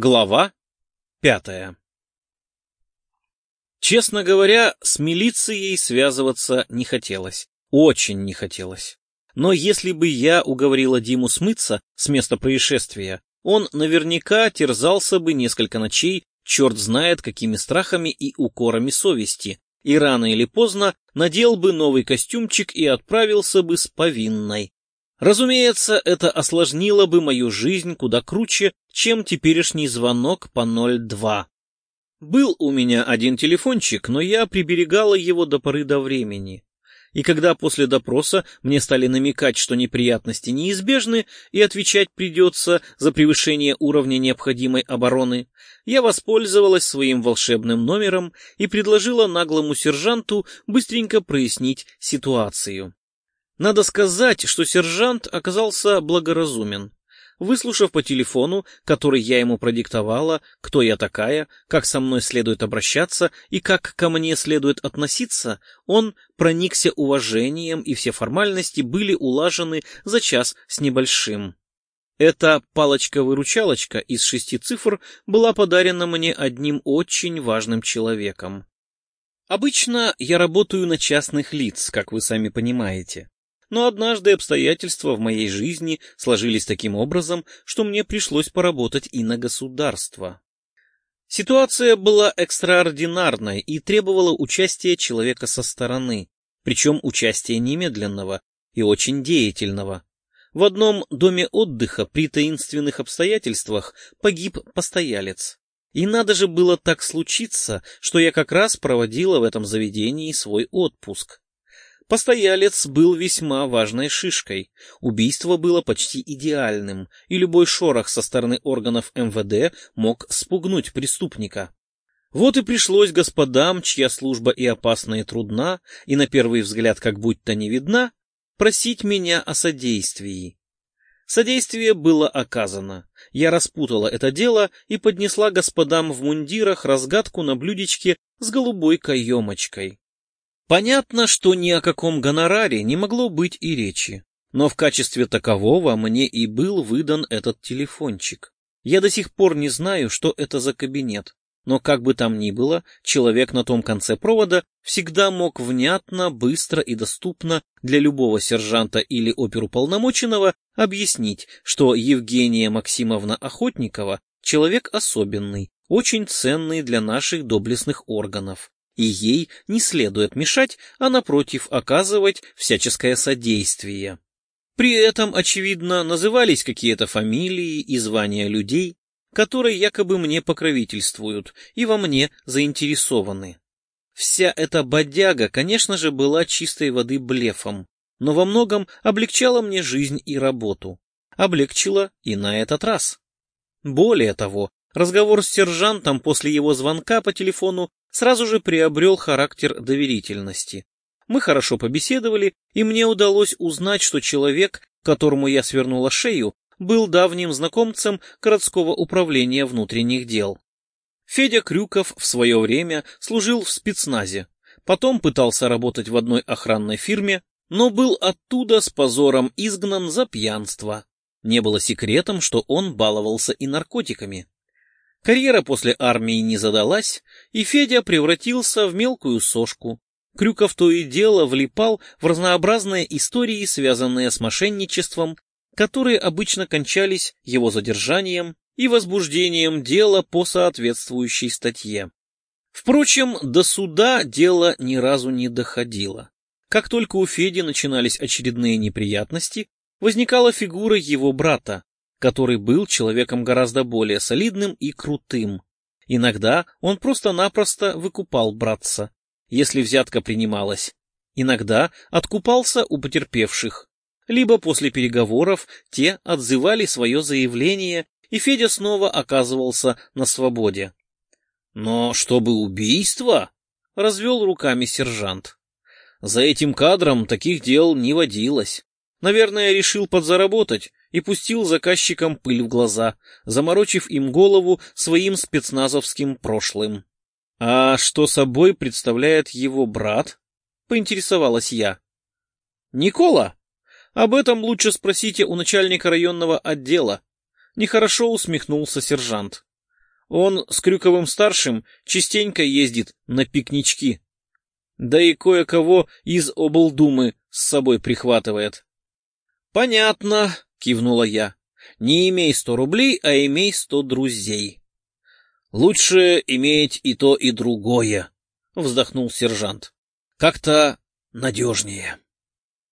Глава пятая Честно говоря, с милицией связываться не хотелось. Очень не хотелось. Но если бы я уговорила Диму смыться с места происшествия, он наверняка терзался бы несколько ночей, черт знает какими страхами и укорами совести, и рано или поздно надел бы новый костюмчик и отправился бы с повинной. Разумеется, это осложнило бы мою жизнь куда круче, чем теперешний звонок по 02. Был у меня один телефончик, но я приберегала его до поры до времени. И когда после допроса мне стали намекать, что неприятности неизбежны и отвечать придется за превышение уровня необходимой обороны, я воспользовалась своим волшебным номером и предложила наглому сержанту быстренько прояснить ситуацию. Надо сказать, что сержант оказался благоразумен. Выслушав по телефону, который я ему продиктовала, кто я такая, как со мной следует обращаться и как ко мне следует относиться, он проникся уважением, и все формальности были улажены за час с небольшим. Эта палочка-выручалочка из шести цифр была подарена мне одним очень важным человеком. Обычно я работаю на частных лиц, как вы сами понимаете но однажды обстоятельства в моей жизни сложились таким образом, что мне пришлось поработать и на государство. Ситуация была экстраординарной и требовала участия человека со стороны, причем участия немедленного и очень деятельного. В одном доме отдыха при таинственных обстоятельствах погиб постоялец. И надо же было так случиться, что я как раз проводила в этом заведении свой отпуск. Постоялец был весьма важной шишкой. Убийство было почти идеальным, и любой шорох со стороны органов МВД мог спугнуть преступника. Вот и пришлось господам, чья служба и опасна, и трудна, и на первый взгляд как будто не видна, просить меня о содействии. Содействие было оказано. Я распутала это дело и поднесла господам в мундирах разгадку на блюдечке с голубой каемочкой. Понятно, что ни о каком гонораре не могло быть и речи, но в качестве такового мне и был выдан этот телефончик. Я до сих пор не знаю, что это за кабинет, но как бы там ни было, человек на том конце провода всегда мог внятно, быстро и доступно для любого сержанта или оперуполномоченного объяснить, что Евгения Максимовна Охотникова человек особенный, очень ценный для наших доблестных органов, и ей не следует мешать, а напротив оказывать всяческое содействие. При этом, очевидно, назывались какие-то фамилии и звания людей, которые якобы мне покровительствуют и во мне заинтересованы. Вся эта бодяга, конечно же, была чистой воды блефом, но во многом облегчала мне жизнь и работу. Облегчила и на этот раз. Более того, разговор с сержантом после его звонка по телефону сразу же приобрел характер доверительности. Мы хорошо побеседовали, и мне удалось узнать, что человек, которому я свернула шею, был давним знакомцем городского управления внутренних дел. Федя Крюков в свое время служил в спецназе, потом пытался работать в одной охранной фирме, но был оттуда с позором изгнан за пьянство. Не было секретом, что он баловался и наркотиками. Карьера после армии не задалась, и Федя превратился в мелкую сошку. Крюков то и дело влипал в разнообразные истории, связанные с мошенничеством, которые обычно кончались его задержанием и возбуждением дела по соответствующей статье. Впрочем, до суда дело ни разу не доходило. Как только у Феди начинались очередные неприятности, возникала фигура его брата, который был человеком гораздо более солидным и крутым. Иногда он просто-напросто выкупал братца, если взятка принималась. Иногда откупался у потерпевших. Либо после переговоров те отзывали свое заявление, и Федя снова оказывался на свободе. Но чтобы убийство? Развел руками сержант. За этим кадром таких дел не водилось. Наверное, решил подзаработать и пустил заказчикам пыль в глаза, заморочив им голову своим спецназовским прошлым. — А что собой представляет его брат? — поинтересовалась я. — Никола? Об этом лучше спросите у начальника районного отдела. Нехорошо усмехнулся сержант. Он с Крюковым-старшим частенько ездит на пикнички. Да и кое-кого из облдумы с собой прихватывает. — Понятно, — кивнула я. — Не имей сто рублей, а имей сто друзей. — Лучше иметь и то, и другое, — вздохнул сержант. — Как-то надежнее.